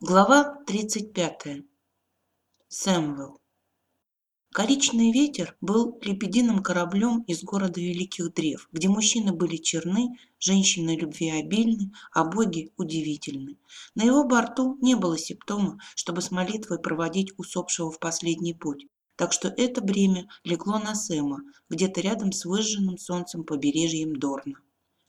Глава 35. Сэмвелл. Коричный ветер был лебединым кораблем из города Великих Древ, где мужчины были черны, женщины любвеобильны, а боги удивительны. На его борту не было симптома, чтобы с молитвой проводить усопшего в последний путь. Так что это бремя легло на Сэма, где-то рядом с выжженным солнцем побережьем Дорна.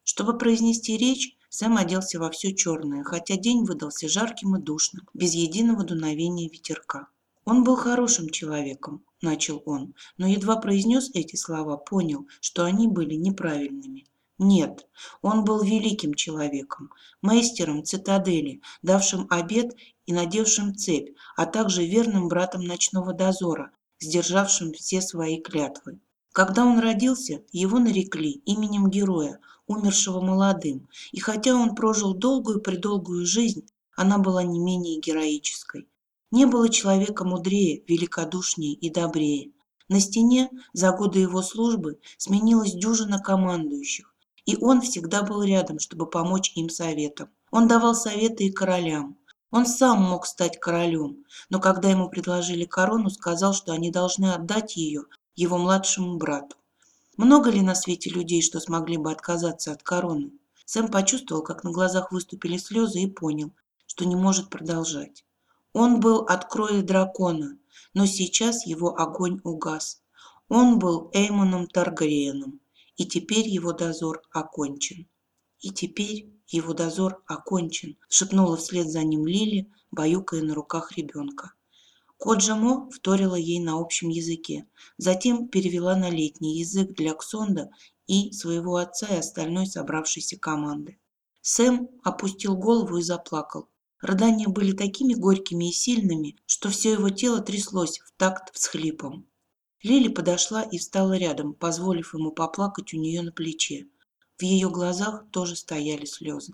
Чтобы произнести речь, Сэм оделся во все черное, хотя день выдался жарким и душным, без единого дуновения ветерка. Он был хорошим человеком, начал он, но едва произнес эти слова, понял, что они были неправильными. Нет, он был великим человеком, мейстером цитадели, давшим обед и надевшим цепь, а также верным братом ночного дозора, сдержавшим все свои клятвы. Когда он родился, его нарекли именем героя, умершего молодым, и хотя он прожил долгую-предолгую жизнь, она была не менее героической. Не было человека мудрее, великодушнее и добрее. На стене за годы его службы сменилась дюжина командующих, и он всегда был рядом, чтобы помочь им советом. Он давал советы и королям. Он сам мог стать королем, но когда ему предложили корону, сказал, что они должны отдать ее его младшему брату. Много ли на свете людей, что смогли бы отказаться от короны? Сэм почувствовал, как на глазах выступили слезы и понял, что не может продолжать. Он был от крови дракона, но сейчас его огонь угас. Он был Эймоном Таргариеном, и теперь его дозор окончен. И теперь его дозор окончен, шепнула вслед за ним Лили, баюкая на руках ребенка. Коджамо вторила ей на общем языке, затем перевела на летний язык для Ксонда и своего отца и остальной собравшейся команды. Сэм опустил голову и заплакал. Рыдания были такими горькими и сильными, что все его тело тряслось в такт всхлипом. Лили подошла и встала рядом, позволив ему поплакать у нее на плече. В ее глазах тоже стояли слезы.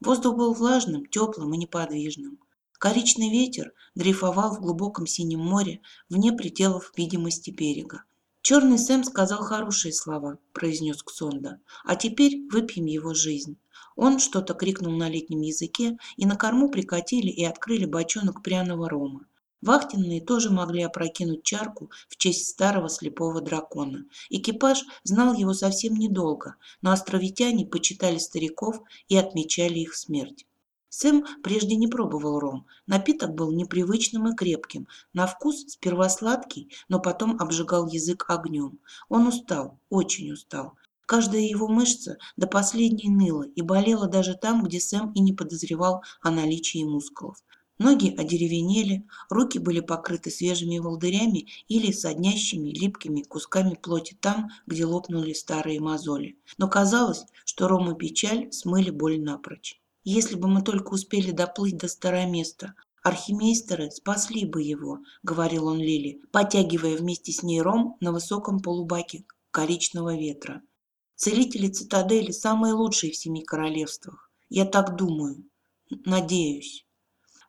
Воздух был влажным, теплым и неподвижным. Коричный ветер дрейфовал в глубоком синем море вне пределов видимости берега. «Черный Сэм сказал хорошие слова», – произнес Ксонда. «А теперь выпьем его жизнь». Он что-то крикнул на летнем языке, и на корму прикатили и открыли бочонок пряного рома. Вахтенные тоже могли опрокинуть чарку в честь старого слепого дракона. Экипаж знал его совсем недолго, но островитяне почитали стариков и отмечали их смерть. Сэм прежде не пробовал ром. Напиток был непривычным и крепким. На вкус сперва сладкий, но потом обжигал язык огнем. Он устал, очень устал. Каждая его мышца до последней ныла и болела даже там, где Сэм и не подозревал о наличии мускулов. Ноги одеревенели, руки были покрыты свежими волдырями или соднящими липкими кусками плоти там, где лопнули старые мозоли. Но казалось, что ром и печаль смыли боль напрочь. Если бы мы только успели доплыть до староместа, архимейстеры спасли бы его, говорил он Лили, потягивая вместе с ней ром на высоком полубаке коричного ветра. Целители цитадели самые лучшие в семи королевствах. Я так думаю. Надеюсь.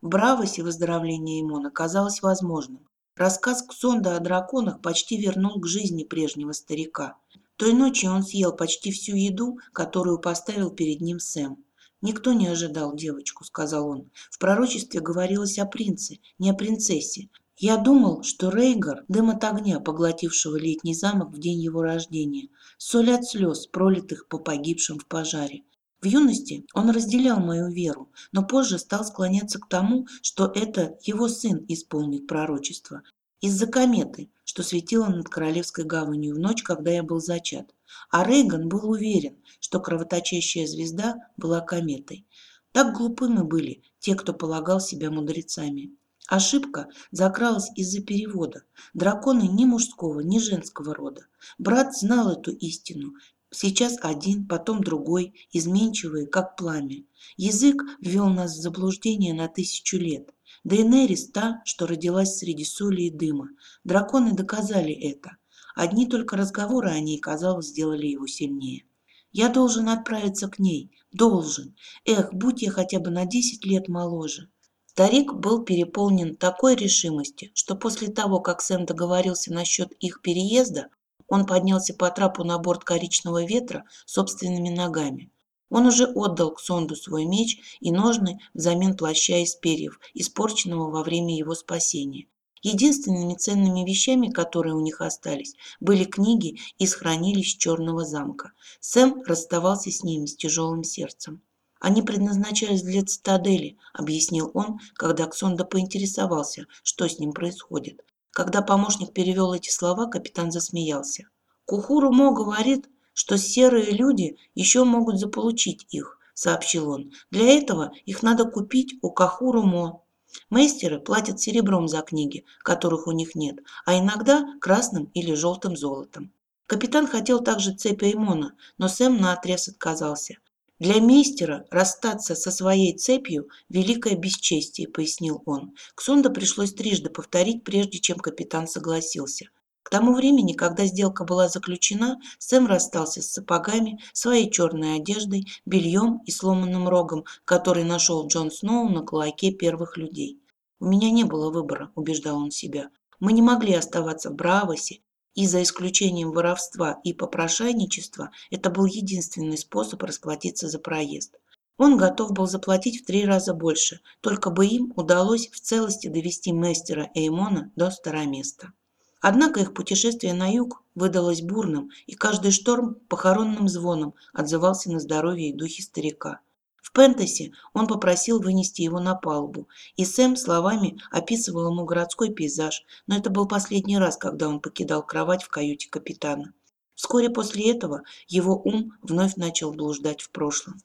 В Бравосе выздоровление Имона казалось возможным. Рассказ Ксонда о драконах почти вернул к жизни прежнего старика. Той ночью он съел почти всю еду, которую поставил перед ним Сэм. «Никто не ожидал девочку», — сказал он. «В пророчестве говорилось о принце, не о принцессе. Я думал, что Рейгар – дым от огня, поглотившего летний замок в день его рождения, соль от слез, пролитых по погибшим в пожаре. В юности он разделял мою веру, но позже стал склоняться к тому, что это его сын исполнит пророчество. Из-за кометы, что светила над Королевской гаванью в ночь, когда я был зачат. А Рейган был уверен, что кровоточащая звезда была кометой. Так глупы мы были, те, кто полагал себя мудрецами. Ошибка закралась из-за перевода. Драконы ни мужского, ни женского рода. Брат знал эту истину. Сейчас один, потом другой, изменчивые, как пламя. Язык ввел нас в заблуждение на тысячу лет. Дейнерис та, что родилась среди соли и дыма. Драконы доказали это. Одни только разговоры о ней, казалось, сделали его сильнее. Я должен отправиться к ней. Должен. Эх, будь я хотя бы на десять лет моложе. Старик был переполнен такой решимости, что после того, как Сэм договорился насчет их переезда, он поднялся по трапу на борт коричного ветра собственными ногами. Он уже отдал Ксонду свой меч и ножны взамен плаща из перьев, испорченного во время его спасения. Единственными ценными вещами, которые у них остались, были книги из хранилищ Черного замка. Сэм расставался с ними с тяжелым сердцем. «Они предназначались для цитадели», — объяснил он, когда Ксонда поинтересовался, что с ним происходит. Когда помощник перевел эти слова, капитан засмеялся. «Кухуру Мо говорит, что серые люди еще могут заполучить их», — сообщил он. «Для этого их надо купить у Кахуру Мо». Мейстеры платят серебром за книги, которых у них нет, а иногда красным или желтым золотом. Капитан хотел также цепь Эймона, но Сэм наотрез отказался. «Для мейстера расстаться со своей цепью – великое бесчестие», – пояснил он. Ксунда пришлось трижды повторить, прежде чем капитан согласился. К тому времени, когда сделка была заключена, Сэм расстался с сапогами, своей черной одеждой, бельем и сломанным рогом, который нашел Джон Сноу на кулаке первых людей. «У меня не было выбора», – убеждал он себя. «Мы не могли оставаться в Бравосе, и за исключением воровства и попрошайничества это был единственный способ расплатиться за проезд. Он готов был заплатить в три раза больше, только бы им удалось в целости довести мастера Эймона до староместа. Однако их путешествие на юг выдалось бурным, и каждый шторм похоронным звоном отзывался на здоровье и духе старика. В Пентасе он попросил вынести его на палубу, и Сэм словами описывал ему городской пейзаж, но это был последний раз, когда он покидал кровать в каюте капитана. Вскоре после этого его ум вновь начал блуждать в прошлом.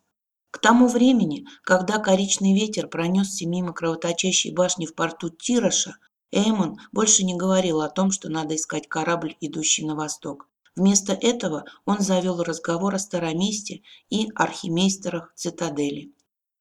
К тому времени, когда коричный ветер пронесся мимо кровоточащей башни в порту Тироша, Эймон больше не говорил о том, что надо искать корабль, идущий на восток. Вместо этого он завел разговор о староместе и архимейстерах цитадели.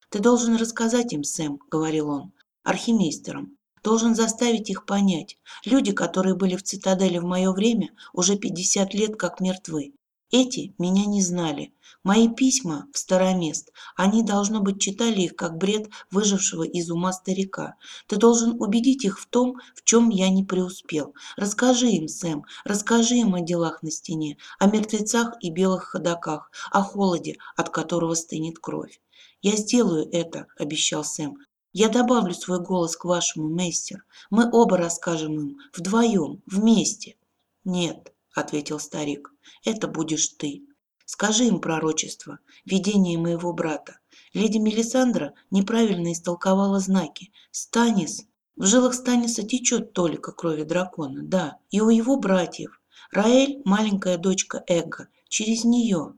«Ты должен рассказать им, Сэм», — говорил он, — «архимейстерам. Должен заставить их понять. Люди, которые были в цитадели в мое время, уже 50 лет как мертвы. Эти меня не знали. Мои письма в старомест, они, должно быть, читали их как бред выжившего из ума старика. Ты должен убедить их в том, в чем я не преуспел. Расскажи им, Сэм, расскажи им о делах на стене, о мертвецах и белых ходоках, о холоде, от которого стынет кровь. «Я сделаю это», — обещал Сэм. «Я добавлю свой голос к вашему, мастер. Мы оба расскажем им, вдвоем, вместе». «Нет», ответил старик. Это будешь ты. Скажи им пророчество, видение моего брата. Леди Мелисандра неправильно истолковала знаки. Станис. В жилах Станиса течет толика крови дракона, да, и у его братьев. Раэль – маленькая дочка Эго, через нее.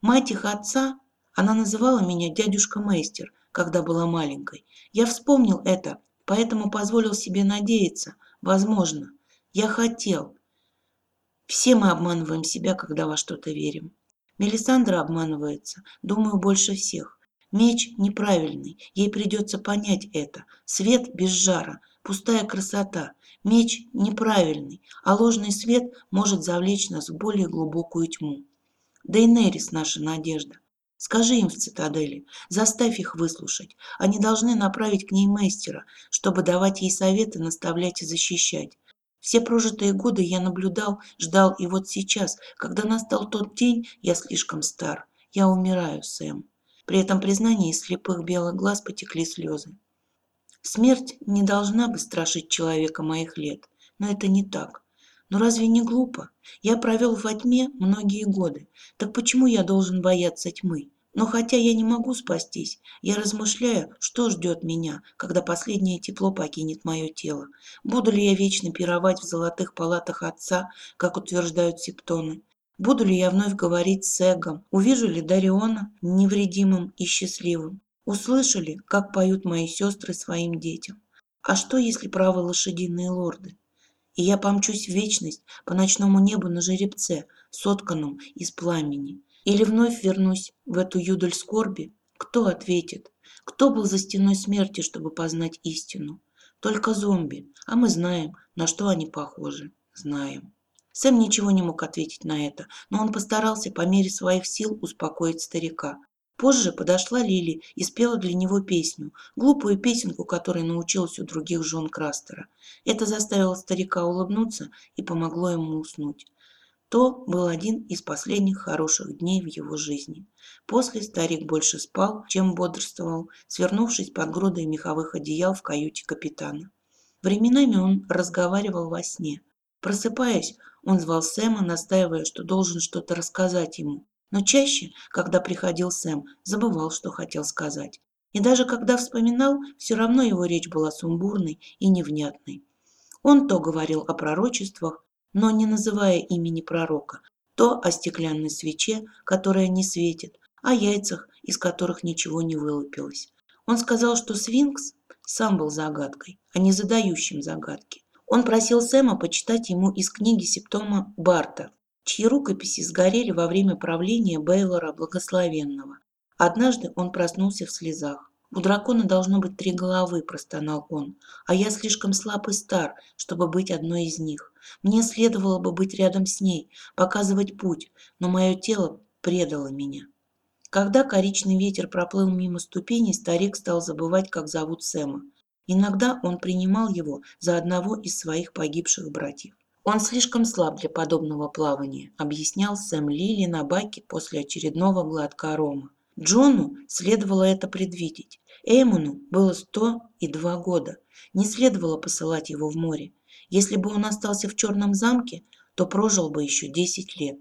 Мать их отца, она называла меня дядюшка-мейстер, когда была маленькой. Я вспомнил это, поэтому позволил себе надеяться. Возможно. Я хотел, все мы обманываем себя, когда во что-то верим. Мелисандра обманывается, думаю, больше всех. Меч неправильный, ей придется понять это. Свет без жара, пустая красота. Меч неправильный, а ложный свет может завлечь нас в более глубокую тьму. Дейнерис наша надежда. Скажи им в цитадели, заставь их выслушать. Они должны направить к ней мастера, чтобы давать ей советы, наставлять и защищать. Все прожитые годы я наблюдал, ждал, и вот сейчас, когда настал тот день, я слишком стар. Я умираю, Сэм. При этом признании из слепых белых глаз потекли слезы. Смерть не должна бы страшить человека моих лет, но это не так. Но разве не глупо? Я провел во тьме многие годы. Так почему я должен бояться тьмы? Но хотя я не могу спастись, я размышляю, что ждет меня, когда последнее тепло покинет мое тело. Буду ли я вечно пировать в золотых палатах отца, как утверждают септоны? Буду ли я вновь говорить с Эгом? Увижу ли Дариона невредимым и счастливым? Услышу ли, как поют мои сестры своим детям? А что, если правы лошадиные лорды? И я помчусь в вечность по ночному небу на жеребце, сотканном из пламени. Или вновь вернусь в эту юдоль скорби? Кто ответит? Кто был за стеной смерти, чтобы познать истину? Только зомби, а мы знаем, на что они похожи. Знаем. Сэм ничего не мог ответить на это, но он постарался по мере своих сил успокоить старика. Позже подошла Лили и спела для него песню, глупую песенку, которой научилась у других жен Крастера. Это заставило старика улыбнуться и помогло ему уснуть. То был один из последних хороших дней в его жизни. После старик больше спал, чем бодрствовал, свернувшись под грудой меховых одеял в каюте капитана. Временами он разговаривал во сне. Просыпаясь, он звал Сэма, настаивая, что должен что-то рассказать ему. Но чаще, когда приходил Сэм, забывал, что хотел сказать. И даже когда вспоминал, все равно его речь была сумбурной и невнятной. Он то говорил о пророчествах, но не называя имени пророка, то о стеклянной свече, которая не светит, о яйцах, из которых ничего не вылупилось. Он сказал, что свинкс сам был загадкой, а не задающим загадки. Он просил Сэма почитать ему из книги Септома Барта, чьи рукописи сгорели во время правления Бейлора Благословенного. Однажды он проснулся в слезах. «У дракона должно быть три головы», – простонал он, «а я слишком слаб и стар, чтобы быть одной из них. Мне следовало бы быть рядом с ней, показывать путь, но мое тело предало меня». Когда коричный ветер проплыл мимо ступеней, старик стал забывать, как зовут Сэма. Иногда он принимал его за одного из своих погибших братьев. «Он слишком слаб для подобного плавания», – объяснял Сэм Лили на байке после очередного глотка рома. Джону следовало это предвидеть. Эймону было сто и два года. Не следовало посылать его в море. Если бы он остался в черном замке, то прожил бы еще десять лет.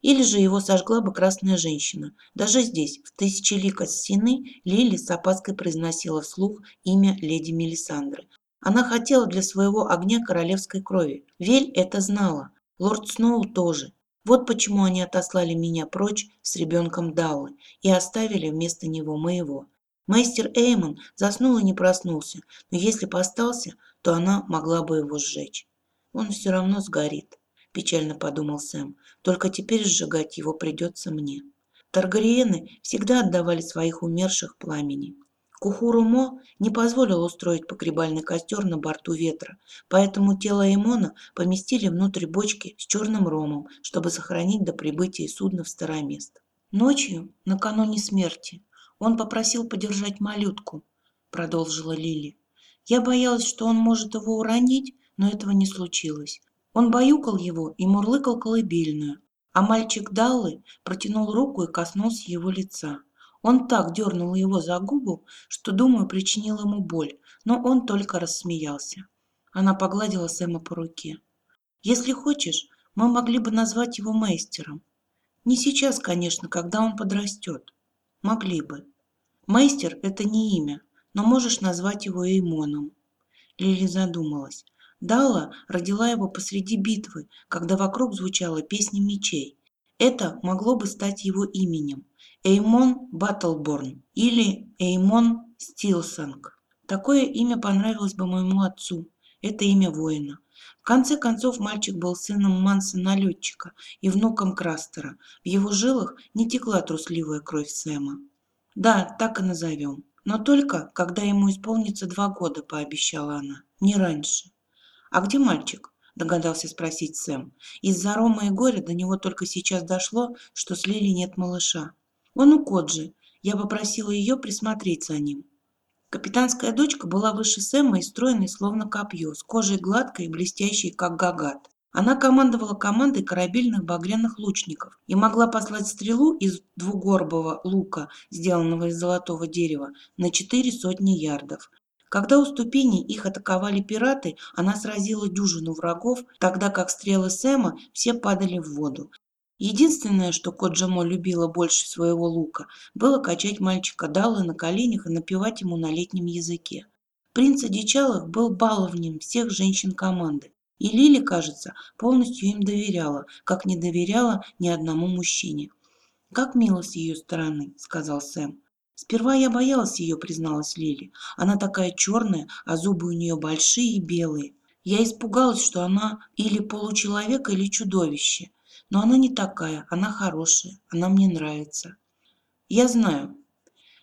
Или же его сожгла бы красная женщина. Даже здесь, в тысячелик от стены, Лили с опаской произносила вслух имя леди Мелисандры. Она хотела для своего огня королевской крови. Вель это знала. Лорд Сноу тоже. Вот почему они отослали меня прочь с ребенком Даллы и оставили вместо него моего. Мастер Эймон заснул и не проснулся, но если бы остался, то она могла бы его сжечь. Он все равно сгорит, печально подумал Сэм, только теперь сжигать его придется мне. Таргариены всегда отдавали своих умерших пламени. Кухурумо не позволил устроить погребальный костер на борту ветра, поэтому тело Эмона поместили внутрь бочки с черным ромом, чтобы сохранить до прибытия судна в Старомест. Ночью, накануне смерти, он попросил подержать малютку, продолжила Лили. Я боялась, что он может его уронить, но этого не случилось. Он баюкал его и мурлыкал колыбельную, а мальчик Даллы протянул руку и коснулся его лица. Он так дернул его за губу, что, думаю, причинил ему боль, но он только рассмеялся. Она погладила Сэма по руке. «Если хочешь, мы могли бы назвать его мейстером. Не сейчас, конечно, когда он подрастет. Могли бы. Мейстер – это не имя, но можешь назвать его Эймоном». Лили задумалась. Дала родила его посреди битвы, когда вокруг звучала песня мечей. Это могло бы стать его именем. Эймон Баттлборн или Эймон Стилсанг. Такое имя понравилось бы моему отцу. Это имя воина. В конце концов, мальчик был сыном Манса-налетчика и внуком Крастера. В его жилах не текла трусливая кровь Сэма. Да, так и назовем. Но только, когда ему исполнится два года, пообещала она. Не раньше. А где мальчик? Догадался спросить Сэм. Из-за Рома и горя до него только сейчас дошло, что с Лили нет малыша. Он у Коджи. Я попросила ее присмотреть за ним. Капитанская дочка была выше Сэма и стройной, словно копье, с кожей гладкой и блестящей, как гагат. Она командовала командой корабельных багряных лучников и могла послать стрелу из двугорбого лука, сделанного из золотого дерева, на четыре сотни ярдов. Когда у ступеней их атаковали пираты, она сразила дюжину врагов, тогда как стрелы Сэма все падали в воду. Единственное, что кот Джамо любила больше своего лука, было качать мальчика Далы на коленях и напевать ему на летнем языке. Принц Одичалых был баловнем всех женщин команды, и Лили, кажется, полностью им доверяла, как не доверяла ни одному мужчине. «Как мило с ее стороны», — сказал Сэм. «Сперва я боялась ее», — призналась Лили. «Она такая черная, а зубы у нее большие и белые. Я испугалась, что она или получеловек, или чудовище. Но она не такая, она хорошая, она мне нравится. Я знаю.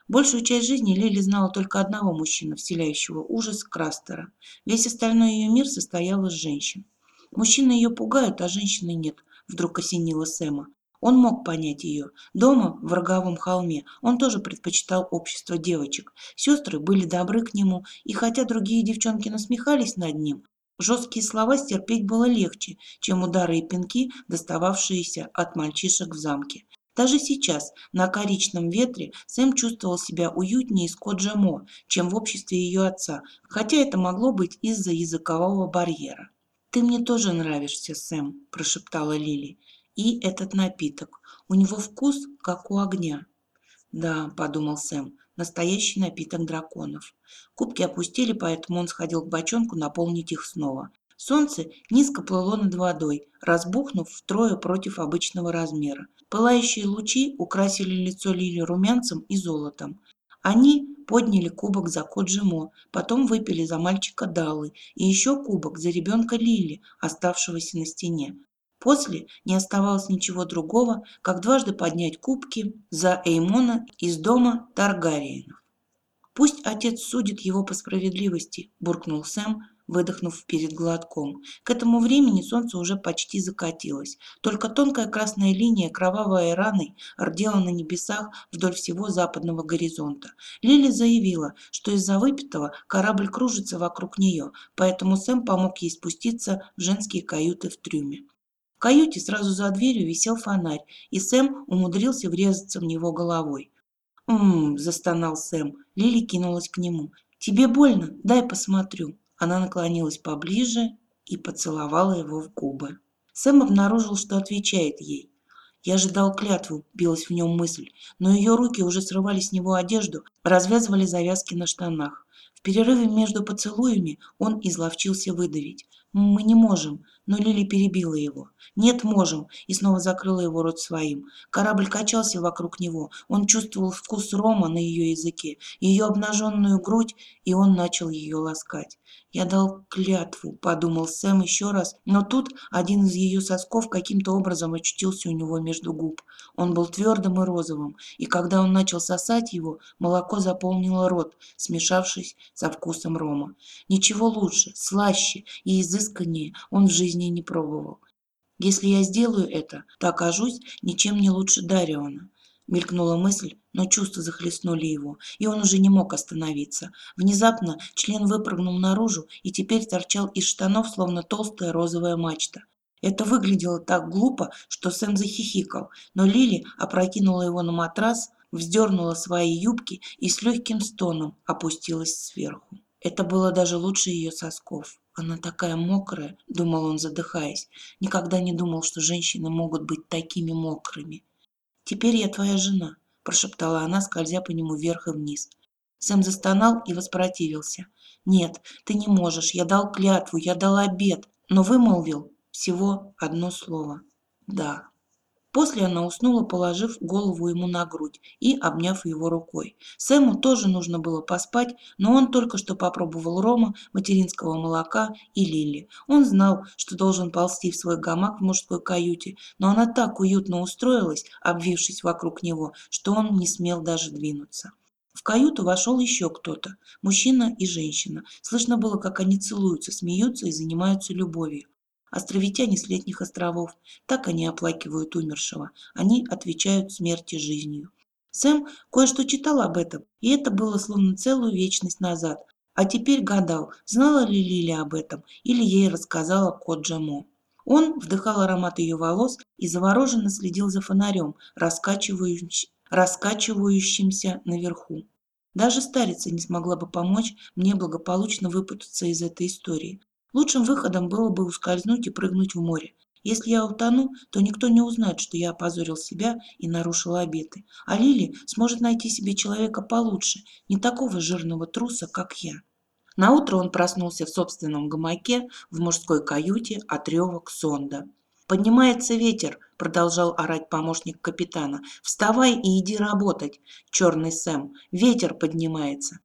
Большую часть жизни Лили знала только одного мужчину, вселяющего ужас Крастера. Весь остальной ее мир состоял из женщин. Мужчины ее пугают, а женщины нет, вдруг осенила Сэма. Он мог понять ее. Дома, в роговом холме, он тоже предпочитал общество девочек. Сестры были добры к нему, и хотя другие девчонки насмехались над ним, Жесткие слова стерпеть было легче, чем удары и пинки, достававшиеся от мальчишек в замке. Даже сейчас, на коричном ветре, Сэм чувствовал себя уютнее с Коджамо, чем в обществе ее отца, хотя это могло быть из-за языкового барьера. «Ты мне тоже нравишься, Сэм», – прошептала Лили. «И этот напиток. У него вкус, как у огня». «Да», – подумал Сэм, – «настоящий напиток драконов». Кубки опустили, поэтому он сходил к бочонку наполнить их снова. Солнце низко плыло над водой, разбухнув втрое против обычного размера. Пылающие лучи украсили лицо Лили румянцем и золотом. Они подняли кубок за Коджимо, потом выпили за мальчика Далы и еще кубок за ребенка Лили, оставшегося на стене. После не оставалось ничего другого, как дважды поднять кубки за Эймона из дома Таргариенов. «Пусть отец судит его по справедливости», – буркнул Сэм, выдохнув перед глотком. К этому времени солнце уже почти закатилось. Только тонкая красная линия кровавой раной рдела на небесах вдоль всего западного горизонта. Лили заявила, что из-за выпитого корабль кружится вокруг нее, поэтому Сэм помог ей спуститься в женские каюты в трюме. В каюте сразу за дверью висел фонарь, и Сэм умудрился врезаться в него головой. «Ммм», – застонал Сэм. Лили кинулась к нему. «Тебе больно? Дай посмотрю». Она наклонилась поближе и поцеловала его в губы. Сэм обнаружил, что отвечает ей. «Я же дал клятву», – билась в нем мысль, но ее руки уже срывали с него одежду, развязывали завязки на штанах. В перерыве между поцелуями он изловчился выдавить. «Мы не можем», но Лили перебила его. «Нет, можем!» и снова закрыла его рот своим. Корабль качался вокруг него. Он чувствовал вкус рома на ее языке, ее обнаженную грудь, и он начал ее ласкать. «Я дал клятву», – подумал Сэм еще раз, но тут один из ее сосков каким-то образом очутился у него между губ. Он был твердым и розовым, и когда он начал сосать его, молоко заполнило рот, смешавшись со вкусом рома. Ничего лучше, слаще и изысканнее он в жизни не пробовал. Если я сделаю это, то окажусь ничем не лучше Дариона. Мелькнула мысль, но чувства захлестнули его, и он уже не мог остановиться. Внезапно член выпрыгнул наружу и теперь торчал из штанов, словно толстая розовая мачта. Это выглядело так глупо, что Сэм захихикал, но Лили опрокинула его на матрас, вздернула свои юбки и с легким стоном опустилась сверху. Это было даже лучше ее сосков. Она такая мокрая, думал он, задыхаясь. Никогда не думал, что женщины могут быть такими мокрыми. «Теперь я твоя жена», – прошептала она, скользя по нему вверх и вниз. Сэм застонал и воспротивился. «Нет, ты не можешь. Я дал клятву, я дал обед, но вымолвил всего одно слово. Да». После она уснула, положив голову ему на грудь и обняв его рукой. Сэму тоже нужно было поспать, но он только что попробовал рома, материнского молока и лили. Он знал, что должен ползти в свой гамак в мужской каюте, но она так уютно устроилась, обвившись вокруг него, что он не смел даже двинуться. В каюту вошел еще кто-то, мужчина и женщина. Слышно было, как они целуются, смеются и занимаются любовью. Островитяне с летних островов. Так они оплакивают умершего. Они отвечают смерти жизнью. Сэм кое-что читал об этом, и это было словно целую вечность назад. А теперь гадал, знала ли Лили об этом, или ей рассказала кот Джамо. Он вдыхал аромат ее волос и завороженно следил за фонарем, раскачивающим, раскачивающимся наверху. Даже старица не смогла бы помочь мне благополучно выпутаться из этой истории. Лучшим выходом было бы ускользнуть и прыгнуть в море. Если я утону, то никто не узнает, что я опозорил себя и нарушил обеты. А Лили сможет найти себе человека получше, не такого жирного труса, как я. Наутро он проснулся в собственном гамаке в мужской каюте от ревок сонда. «Поднимается ветер», – продолжал орать помощник капитана. «Вставай и иди работать, черный Сэм. Ветер поднимается».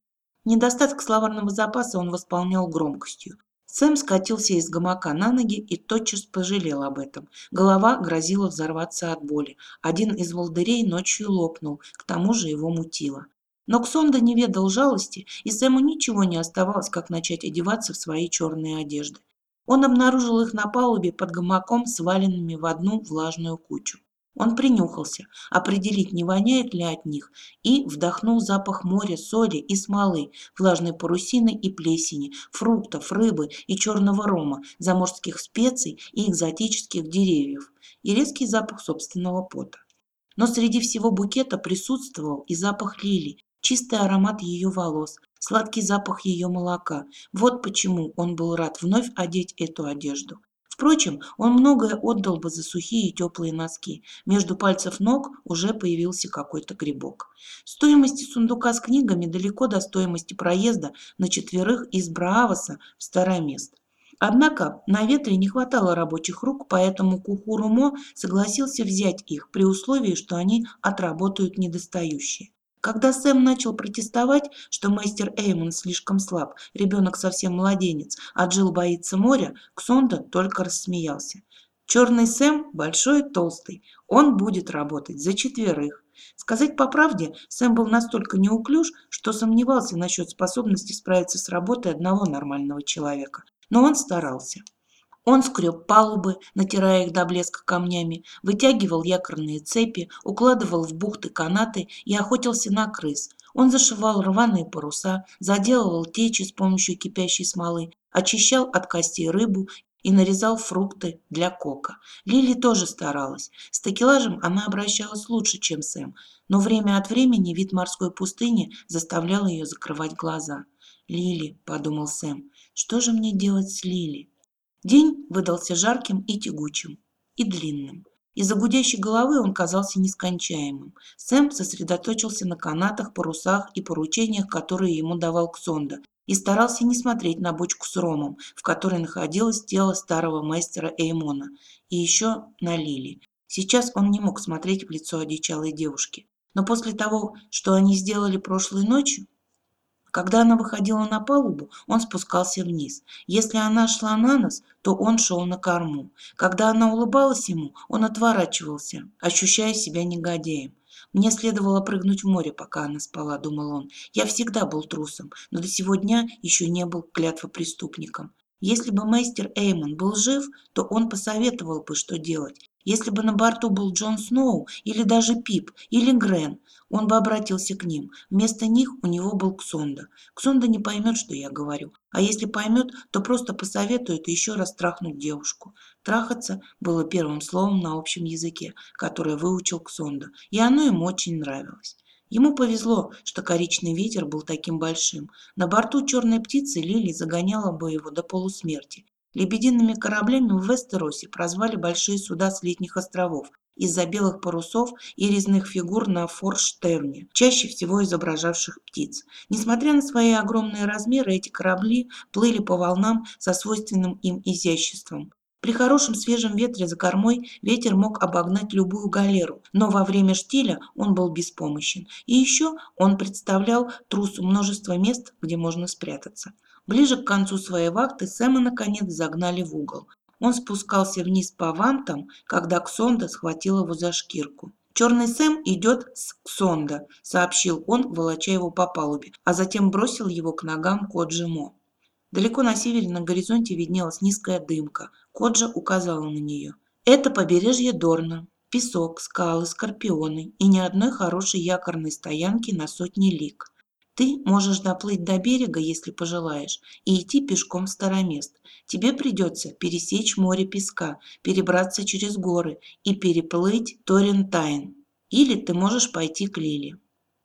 Недостаток словарного запаса он восполнял громкостью. Сэм скатился из гамака на ноги и тотчас пожалел об этом. Голова грозила взорваться от боли. Один из волдырей ночью лопнул, к тому же его мутило. Но Ксонда не ведал жалости, и Сэму ничего не оставалось, как начать одеваться в свои черные одежды. Он обнаружил их на палубе под гамаком, сваленными в одну влажную кучу. Он принюхался, определить, не воняет ли от них, и вдохнул запах моря, соли и смолы, влажной парусины и плесени, фруктов, рыбы и черного рома, заморских специй и экзотических деревьев, и резкий запах собственного пота. Но среди всего букета присутствовал и запах лилий, чистый аромат ее волос, сладкий запах ее молока. Вот почему он был рад вновь одеть эту одежду. Впрочем, он многое отдал бы за сухие и теплые носки. Между пальцев ног уже появился какой-то грибок. Стоимости сундука с книгами далеко до стоимости проезда на четверых из Брааваса в старое место. Однако на ветре не хватало рабочих рук, поэтому Кухурумо согласился взять их при условии, что они отработают недостающие. Когда Сэм начал протестовать, что мастер Эймон слишком слаб, ребенок совсем младенец, а Джилл боится моря, Ксонда только рассмеялся. Черный Сэм большой и толстый, он будет работать за четверых. Сказать по правде, Сэм был настолько неуклюж, что сомневался насчет способности справиться с работой одного нормального человека. Но он старался. Он скреб палубы, натирая их до блеска камнями, вытягивал якорные цепи, укладывал в бухты канаты и охотился на крыс. Он зашивал рваные паруса, заделывал течи с помощью кипящей смолы, очищал от костей рыбу и нарезал фрукты для кока. Лили тоже старалась. С такелажем она обращалась лучше, чем Сэм, но время от времени вид морской пустыни заставлял ее закрывать глаза. «Лили», — подумал Сэм, — «что же мне делать с Лили?» День выдался жарким и тягучим, и длинным. Из-за гудящей головы он казался нескончаемым. Сэм сосредоточился на канатах, парусах и поручениях, которые ему давал Ксонда, и старался не смотреть на бочку с ромом, в которой находилось тело старого мастера Эймона, и еще на Лили. Сейчас он не мог смотреть в лицо одичалой девушки. Но после того, что они сделали прошлой ночью, когда она выходила на палубу, он спускался вниз. Если она шла на нос, то он шел на корму. Когда она улыбалась ему, он отворачивался, ощущая себя негодяем. Мне следовало прыгнуть в море, пока она спала, думал он. Я всегда был трусом, но до сего дня еще не был клятвопреступником. Если бы мастер Эймон был жив, то он посоветовал бы, что делать. Если бы на борту был Джон Сноу или даже Пип или Грен, он бы обратился к ним. Вместо них у него был Ксонда. Ксонда не поймет, что я говорю. А если поймет, то просто посоветует еще раз трахнуть девушку. Трахаться было первым словом на общем языке, которое выучил Ксонда, и оно ему очень нравилось. Ему повезло, что коричный ветер был таким большим. На борту черной птицы Лили загоняла бы его до полусмерти. Лебедиными кораблями в Вестеросе прозвали большие суда с летних островов из-за белых парусов и резных фигур на форштевне, чаще всего изображавших птиц. Несмотря на свои огромные размеры, эти корабли плыли по волнам со свойственным им изяществом. При хорошем свежем ветре за кормой ветер мог обогнать любую галеру, но во время штиля он был беспомощен. И еще он представлял трусу множество мест, где можно спрятаться. Ближе к концу своей вахты Сэма наконец загнали в угол. Он спускался вниз по вантам, когда Ксонда схватил его за шкирку. «Черный Сэм идет с Ксонда», — сообщил он, волоча его по палубе, а затем бросил его к ногам Коджимо. Далеко на севере на горизонте виднелась низкая дымка. Коджа указала на нее. «Это побережье Дорна. Песок, скалы, скорпионы и ни одной хорошей якорной стоянки на сотни лиг. Ты можешь доплыть до берега, если пожелаешь, и идти пешком в Старомест. Тебе придется пересечь море песка, перебраться через горы и переплыть Торрентайн. Или ты можешь пойти к Лили.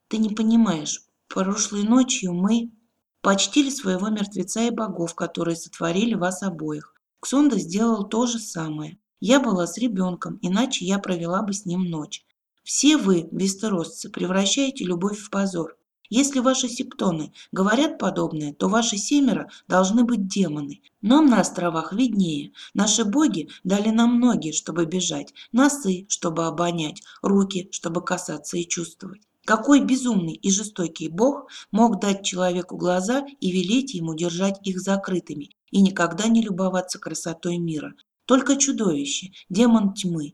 Ты не понимаешь, прошлой ночью мы почтили своего мертвеца и богов, которые сотворили вас обоих. Ксонда сделал то же самое. Я была с ребенком, иначе я провела бы с ним ночь. Все вы, вестеросцы, превращаете любовь в позор. Если ваши септоны говорят подобное, то ваши семеро должны быть демоны. Нам на островах виднее. Наши боги дали нам ноги, чтобы бежать, носы, чтобы обонять, руки, чтобы касаться и чувствовать. Какой безумный и жестокий бог мог дать человеку глаза и велеть ему держать их закрытыми и никогда не любоваться красотой мира? Только чудовище, демон тьмы.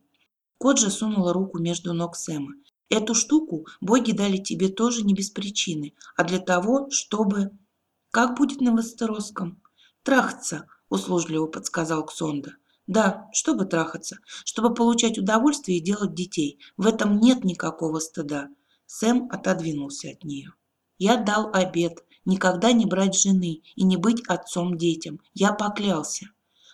Коджа сунула руку между ног Сэма. Эту штуку боги дали тебе тоже не без причины, а для того, чтобы... Как будет на Вестеросском? Трахаться, услужливо подсказал Ксонда. Да, чтобы трахаться, чтобы получать удовольствие и делать детей. В этом нет никакого стыда. Сэм отодвинулся от нее. Я дал обед никогда не брать жены и не быть отцом детям. Я поклялся.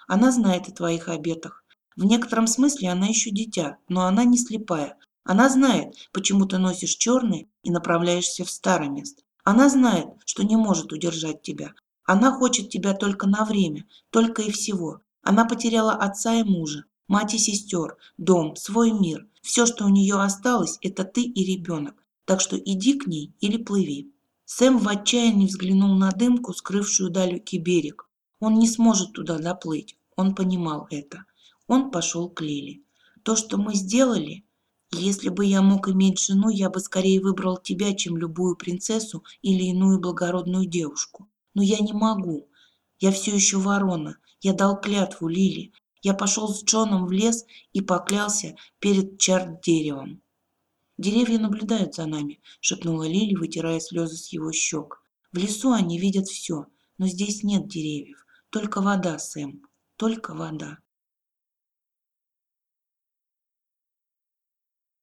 Она знает о твоих обетах. В некотором смысле она еще дитя, но она не слепая. Она знает, почему ты носишь черное и направляешься в старое место. Она знает, что не может удержать тебя. Она хочет тебя только на время, только и всего. Она потеряла отца и мужа, мать и сестер, дом, свой мир. Все, что у нее осталось, это ты и ребенок. Так что иди к ней или плыви. Сэм в отчаянии взглянул на дымку, скрывшую далекий берег. Он не сможет туда доплыть. Он понимал это. Он пошел к Лили. То, что мы сделали, если бы я мог иметь жену, я бы скорее выбрал тебя, чем любую принцессу или иную благородную девушку. Но я не могу. Я все еще ворона. Я дал клятву Лили. Я пошел с Джоном в лес и поклялся перед чарт-деревом. «Деревья наблюдают за нами», — шепнула Лили, вытирая слезы с его щек. «В лесу они видят все, но здесь нет деревьев. Только вода, Сэм, только вода».